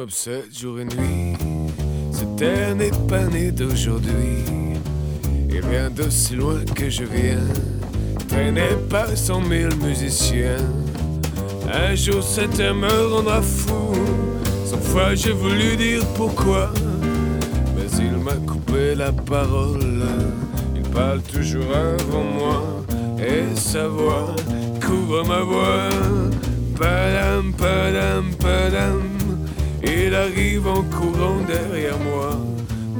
M'obsède jour et nuit, cet air n'est pas né d'aujourd'hui. Il vient d'aussi loin que je viens, traîné par cent mille musiciens. Un jour cet air me rendra fou, cent fois j'ai voulu dire pourquoi, mais il m'a coupé la parole. Il parle toujours avant moi, et sa voix couvre ma voix. Padam, padam, padam. Il arrive en courant derrière moi.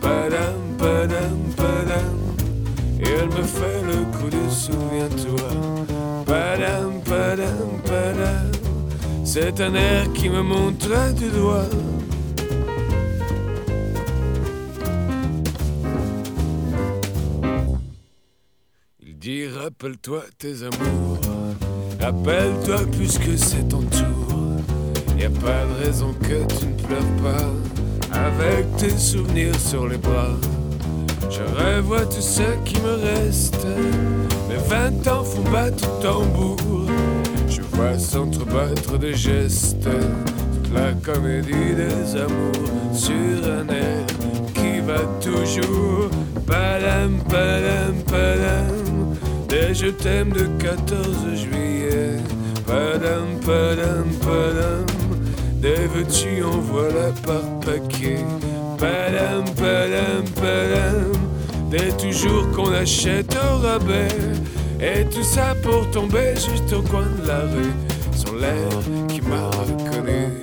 Padam, padam, padam. Et elle me fait le coup de souviens-toi. Padam, padam, padam. C'est un air qui me montre du doigt. Il dit rappelle-toi tes amours. Rappelle-toi puisque c'est ton tour. Y a pas de raison que tu ne pleures pas avec tes souvenirs sur les bras. Je revois tout ce qui me reste. Mes vingt ans font battre tambour. Je vois s'entrebattre des gestes. Toute la comédie des amours sur un air qui va toujours. Padam, padam, padam. Des je t'aime de 14 juillet. Padam, padam, padam. Des veux-tu en voilà par paquet. Padam, padam, padam. Des toujours qu'on achète au rabais. Et tout ça pour tomber juste au coin de la rue. Sur l'air qui m'a reconnu.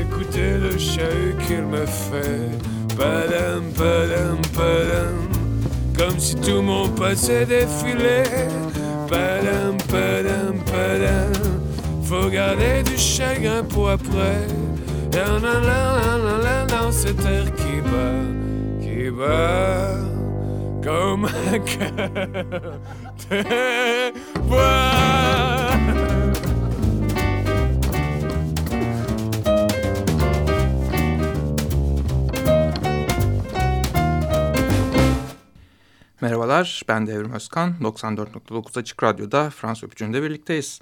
Écoutez le chahut qu'il me fait. Padam, padam, padam. Comme si tout mon passé défilait. Padam, padam, padam. Faut garder du chagrin pour après. Non, cet air qui bat, qui bat comme un cœur. Merhabalar, ben Devrim Özkan. 94.9 Açık Radyo'da Fransız Öpücüğü'nde birlikteyiz.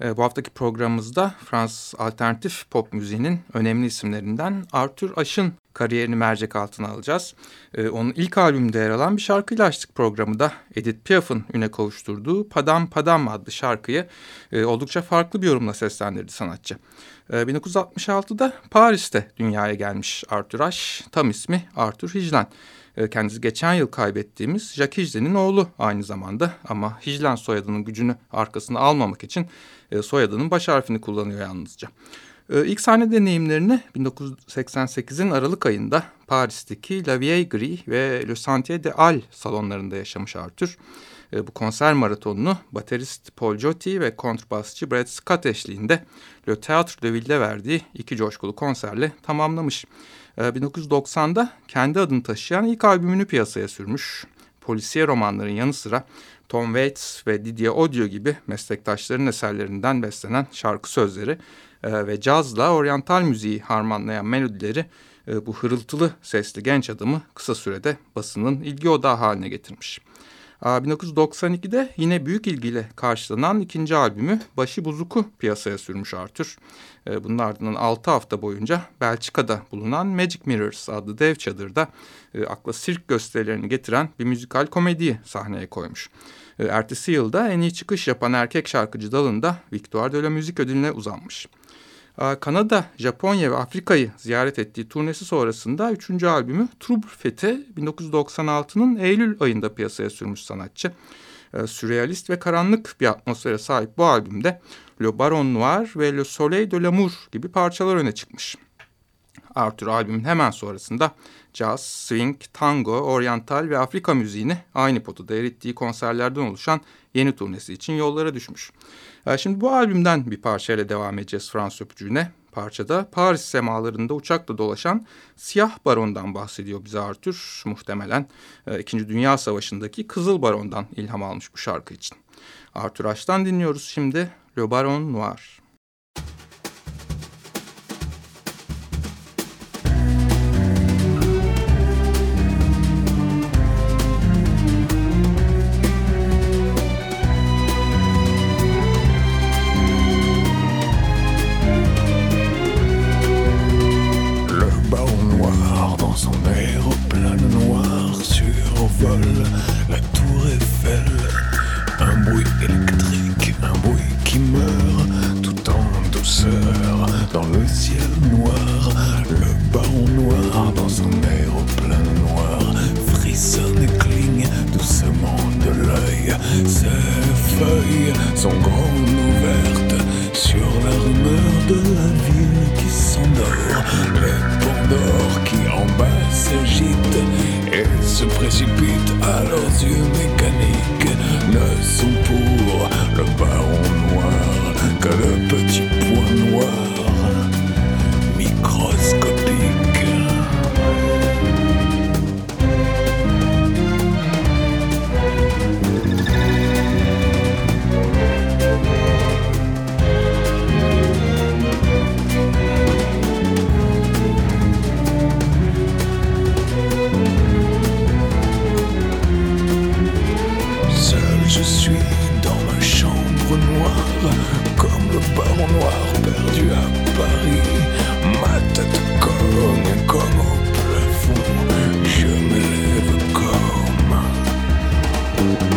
E, bu haftaki programımızda Fransız alternatif pop müziğinin önemli isimlerinden Arthur Ashe'ın kariyerini mercek altına alacağız. E, onun ilk albümünde yer alan bir şarkıyla açtık programı da. Edith Piaf'ın üne kavuşturduğu Padam Padam adlı şarkıyı e, oldukça farklı bir yorumla seslendirdi sanatçı. 1966'da Paris'te dünyaya gelmiş Arthur Ashe, tam ismi Arthur Hijlan. Kendisi geçen yıl kaybettiğimiz Jacques Hijlen'in oğlu aynı zamanda ama Hijlen soyadının gücünü arkasına almamak için soyadının baş harfini kullanıyor yalnızca. İlk sahne deneyimlerini 1988'in Aralık ayında Paris'teki La Vieille Gris ve Le Sentier de Al salonlarında yaşamış Arthur. Bu konser maratonunu baterist Paul Jotti ve kontrbasçı Brad Scott eşliğinde Le Théâtre de Ville'de verdiği iki coşkulu konserle tamamlamış. 1990'da kendi adını taşıyan ilk albümünü piyasaya sürmüş. Polisiye romanların yanı sıra Tom Waits ve Didier Audio gibi meslektaşların eserlerinden beslenen şarkı sözleri ve cazla oryantal müziği harmanlayan melodileri bu hırıltılı sesli genç adamı kısa sürede basının ilgi odağı haline getirmiş. 1992'de yine büyük ilgiyle karşılanan ikinci albümü Başı Buzuk'u piyasaya sürmüş Arthur. Bunun ardından 6 hafta boyunca Belçika'da bulunan Magic Mirrors adlı dev çadırda akla sirk gösterilerini getiren bir müzikal komediyi sahneye koymuş. Ertesi yılda en iyi çıkış yapan erkek şarkıcı dalında Victoire de la Musique ödülüne uzanmış. Kanada, Japonya ve Afrika'yı ziyaret ettiği turnesi sonrasında üçüncü albümü Trouble Fete 1996'nın Eylül ayında piyasaya sürmüş sanatçı. Sürrealist ve karanlık bir atmosfere sahip bu albümde Le Baron Noir ve Le Soleil de l'Amour gibi parçalar öne çıkmış. Arthur albümün hemen sonrasında jazz, swing, tango, oryantal ve Afrika müziğini aynı potada erittiği konserlerden oluşan yeni turnesi için yollara düşmüş. Şimdi bu albümden bir parçayla devam edeceğiz Fransız öpücüğüne. Parçada Paris semalarında uçakla dolaşan siyah barondan bahsediyor bize Arthur. Muhtemelen İkinci Dünya Savaşı'ndaki Kızıl Baron'dan ilham almış bu şarkı için. Arthur Ashe'dan dinliyoruz şimdi Le Baron Noir. you make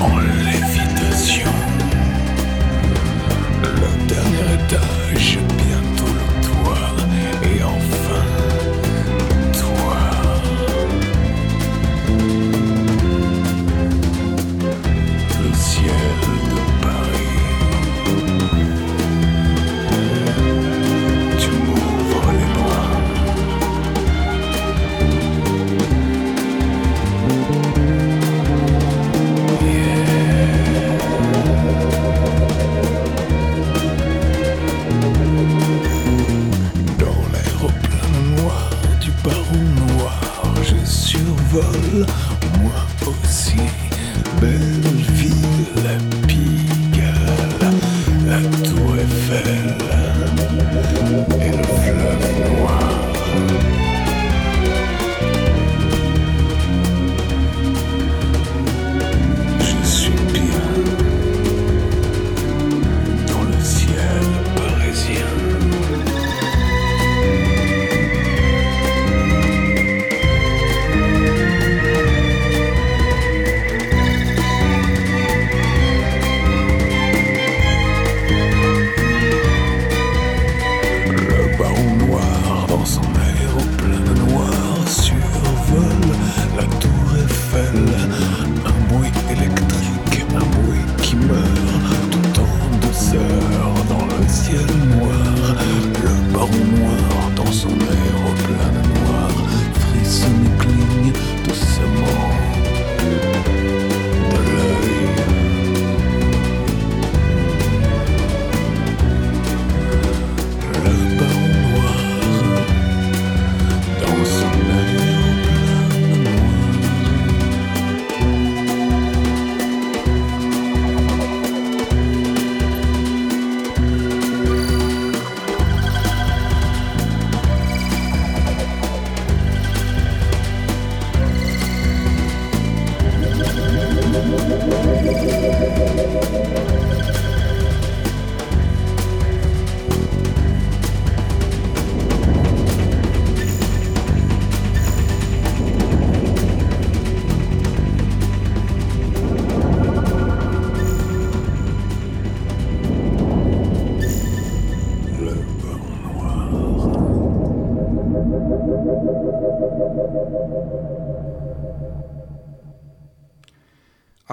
en lévitation.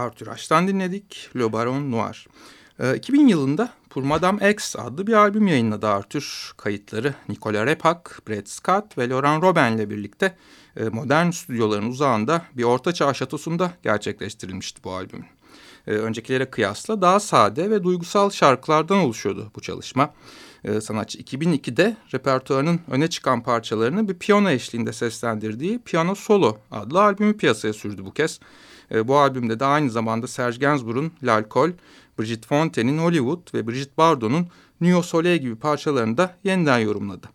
Arthur Ashe'tan dinledik. Le Baron Noir. Ee, 2000 yılında Pour Madame X adlı bir albüm yayınladı Arthur. Kayıtları Nicola Repak, Brad Scott ve Laurent Robin ile birlikte e, modern stüdyoların uzağında bir ortaçağ şatosunda gerçekleştirilmişti bu albüm. Ee, öncekilere kıyasla daha sade ve duygusal şarkılardan oluşuyordu bu çalışma. Ee, sanatçı 2002'de repertuarının öne çıkan parçalarını bir piyano eşliğinde seslendirdiği Piano Solo adlı albümü piyasaya sürdü bu kez. Ee, bu albümde de aynı zamanda Serge Gainsbourg'un L'Alcool, Brigitte Fontaine'in Hollywood ve Brigitte Bardot'un au Soleil gibi parçalarını da yeniden yorumladı.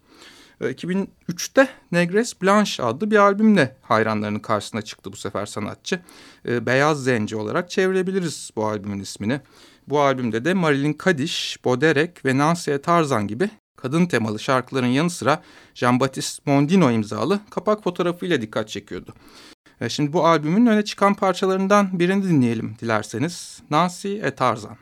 Ee, 2003'te Negres Blanche adlı bir albümle hayranlarının karşısına çıktı bu sefer sanatçı. Ee, Beyaz Zenci olarak çevirebiliriz bu albümün ismini. Bu albümde de Marilyn Kadiş, Boderek ve Nancy Tarzan gibi kadın temalı şarkıların yanı sıra Jean-Baptiste Mondino imzalı kapak fotoğrafıyla dikkat çekiyordu. E, şimdi bu albümün öne çıkan parçalarından birini dinleyelim dilerseniz. Nancy E. Tarzan.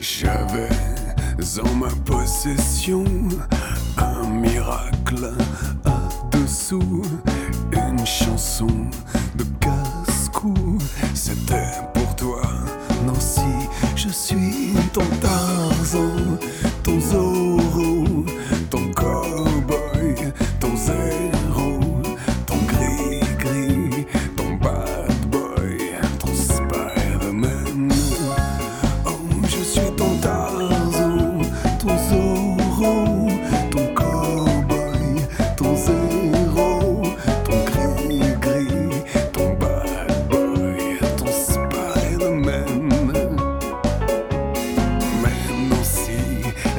J'avais en ma possession un miracle dessous, une chanson de casse-cou.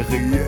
yeah.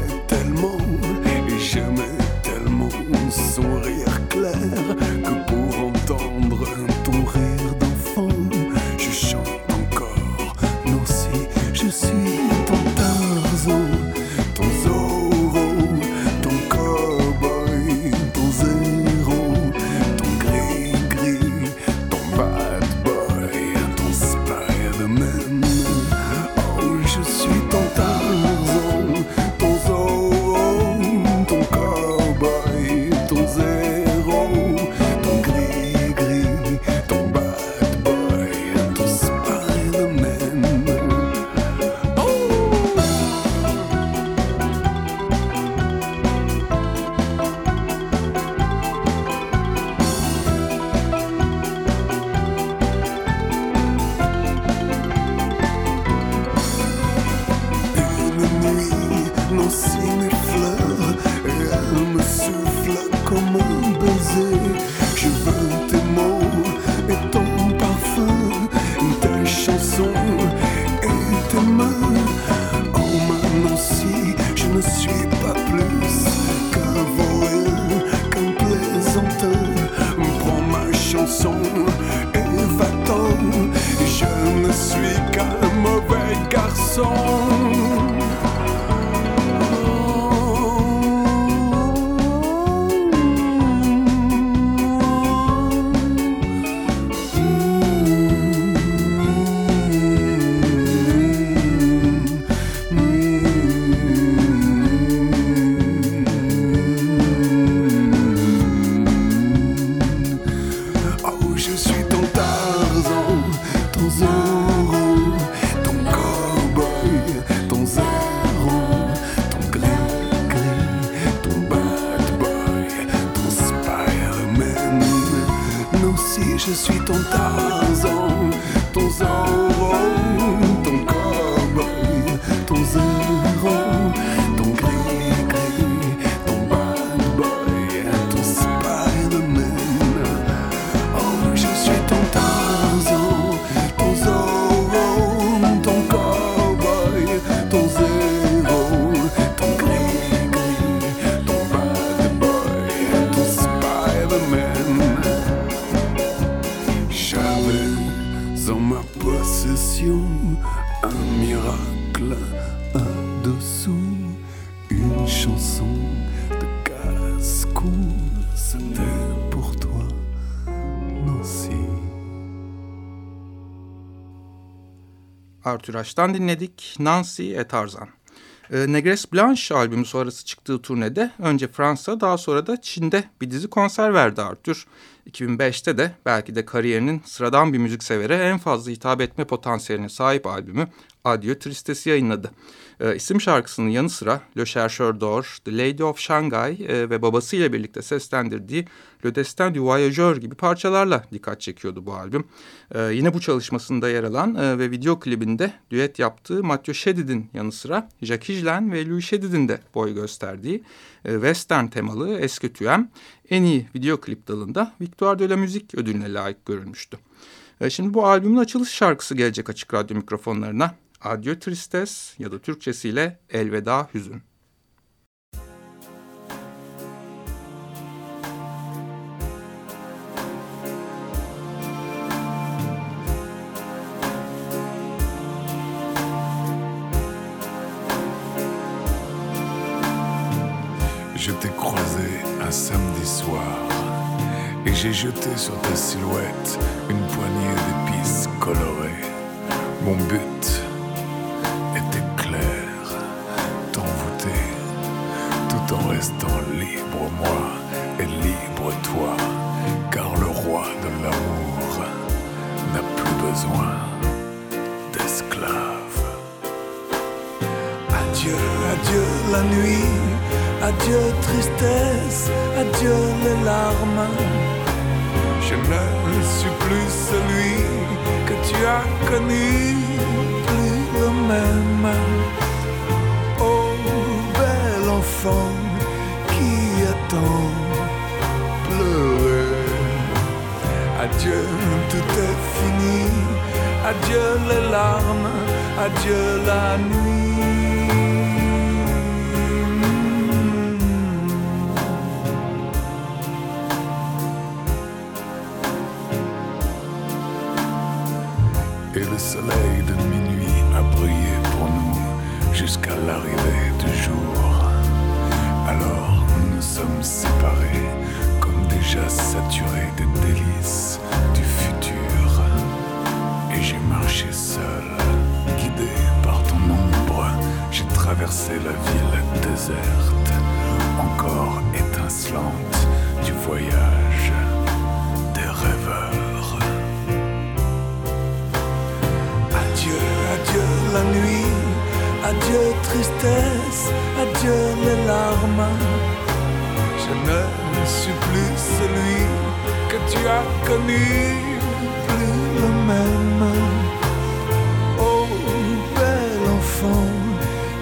Arthur Ashe'dan dinledik Nancy et Tarzan. E, Negres Blanche albümü sonrası çıktığı turnede önce Fransa daha sonra da Çin'de bir dizi konser verdi Arthur. 2005'te de belki de kariyerinin sıradan bir müziksevere en fazla hitap etme potansiyeline sahip albümü Adieu Tristes'i yayınladı. E, isim şarkısının yanı sıra Le Chercheur d'Or, The Lady of Shanghai e, ve babasıyla birlikte seslendirdiği Le Destin du Voyageur gibi parçalarla dikkat çekiyordu bu albüm. E, yine bu çalışmasında yer alan e, ve video klibinde düet yaptığı Mathieu Chédid'in yanı sıra Jacques Higelin ve Louis Chédid'in de boy gösterdiği e, western temalı Eski Tüyem en iyi video klip dalında Victoire de la Musique ödülüne layık görülmüştü. E, şimdi bu albümün açılış şarkısı gelecek açık radyo mikrofonlarına. Adieu Tristes ya da Türkçesiyle Elveda Hüzün. Je t'ai croisé un samedi soir et j'ai jeté sur ta silhouette une poignée d'épices colorées. Mon but restant libre moi et libre toi, car le roi de l'amour n'a plus besoin d'esclaves. Adieu, adieu la nuit, adieu tristesse, adieu les larmes. Je ne suis plus celui que tu as connu, plus le même. Oh, bel enfant Adieu, tout est fini. Adieu les larmes, adieu la nuit. Sommes séparés comme déjà saturés des délices du futur. Et j'ai marché seul, guidé par ton ombre. J'ai traversé la ville déserte, encore étincelante du voyage tu as connu, plus le même. Oh, bel enfant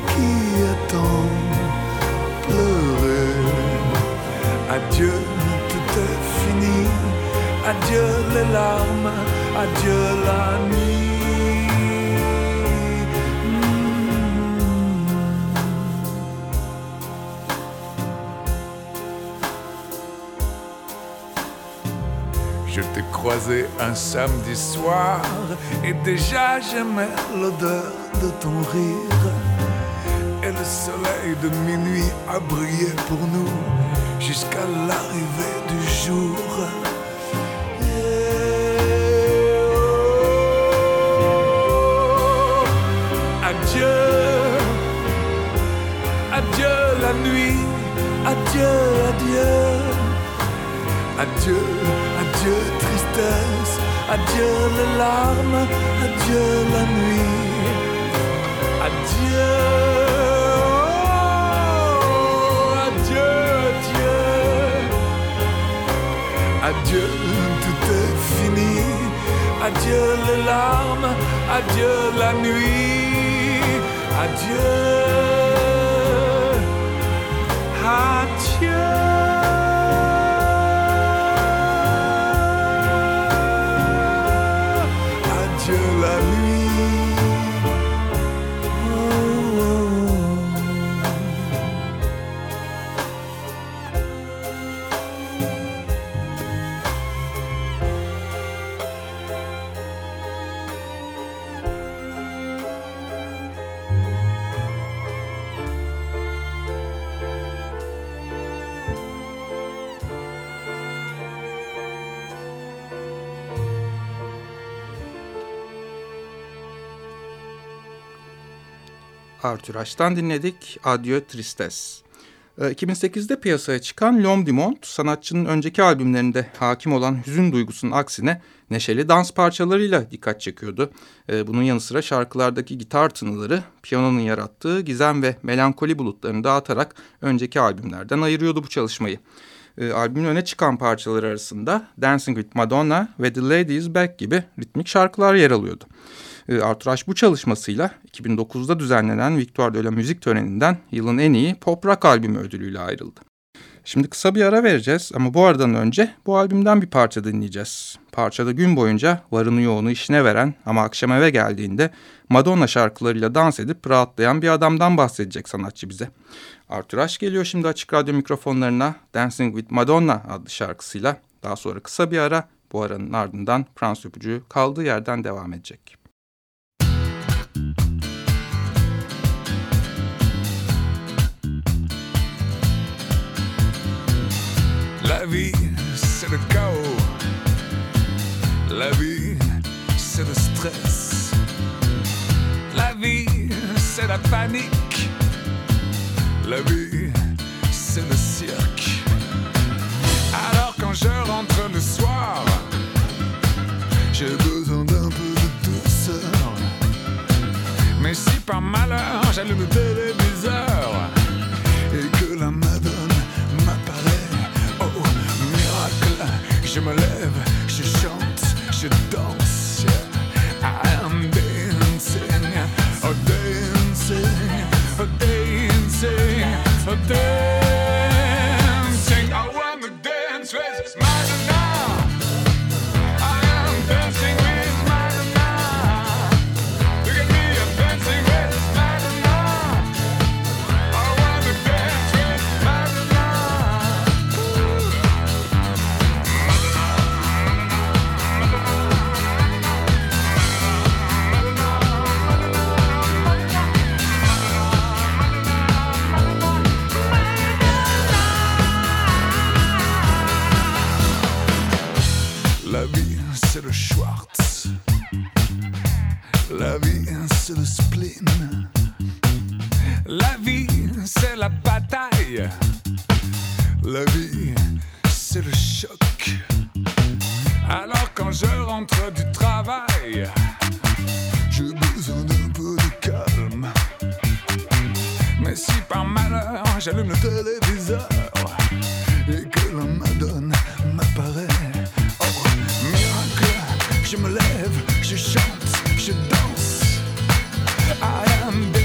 qui attend pleurer. Adieu, tout est fini. Adieu les larmes, adieu la nuit. Je t'ai croisé un samedi soir et déjà j'aimais l'odeur de ton rire. Et le soleil de minuit a brillé pour nous jusqu'à l'arrivée du jour. Adieu, adieu la nuit, adieu, adieu. Adieu, adieu tristesse, adieu les larmes, adieu la nuit. Adieu, oh, adieu, adieu. Adieu, tout est fini. Adieu les larmes, adieu la nuit. Adieu, adieu. Arthur Ashe'tan dinledik Adieu Tristes. Ee, 2008'de piyasaya çıkan L'Homme du Monde, sanatçının önceki albümlerinde hakim olan hüzün duygusunun aksine neşeli dans parçalarıyla dikkat çekiyordu. Ee, Bunun yanı sıra şarkılardaki gitar tınıları piyanonun yarattığı gizem ve melankoli bulutlarını dağıtarak önceki albümlerden ayırıyordu bu çalışmayı. Ee, Albümün öne çıkan parçaları arasında Dancing with Madonna ve The Lady is Back gibi ritmik şarkılar yer alıyordu. Ee, Arthur Ashe bu çalışmasıyla 2009'da düzenlenen Victoire de Müzik töreninden yılın en iyi pop rock albümü ödülüyle ayrıldı. Şimdi kısa bir ara vereceğiz ama bu aradan önce bu albümden bir parça dinleyeceğiz. Parçada gün boyunca varını yoğunu işine veren ama akşam eve geldiğinde Madonna şarkılarıyla dans edip rahatlayan bir adamdan bahsedecek sanatçı bize. Arthur Ashe geliyor şimdi Açık Radyo mikrofonlarına Dancing with Madonna adlı şarkısıyla. Daha sonra kısa bir ara bu aranın ardından Frans öpücüğü kaldığı yerden devam edecek. La vie, c'est le chaos. La vie, c'est le stress. La vie, c'est la panique. La vie, c'est le cirque. Alors quand je rentre le soir, j'ai besoin d'un peu de douceur. Mais si par malheur j'allume le téléviseur et que la Madone m'apparaît, oh miracle, je me lève, je chante, je danse. But par malheur j'allume le téléviseur et que la Madone m'apparaît, oh miracle, je me lève, je chante, je danse. I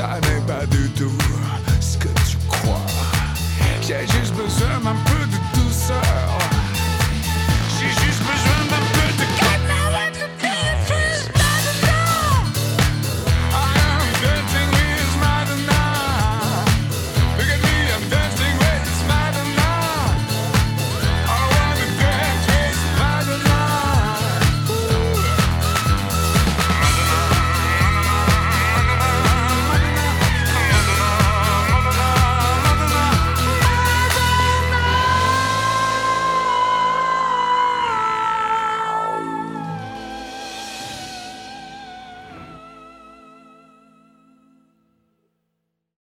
ça n'est pas du tout ce que tu crois. J'ai juste besoin d'un peu de douceur.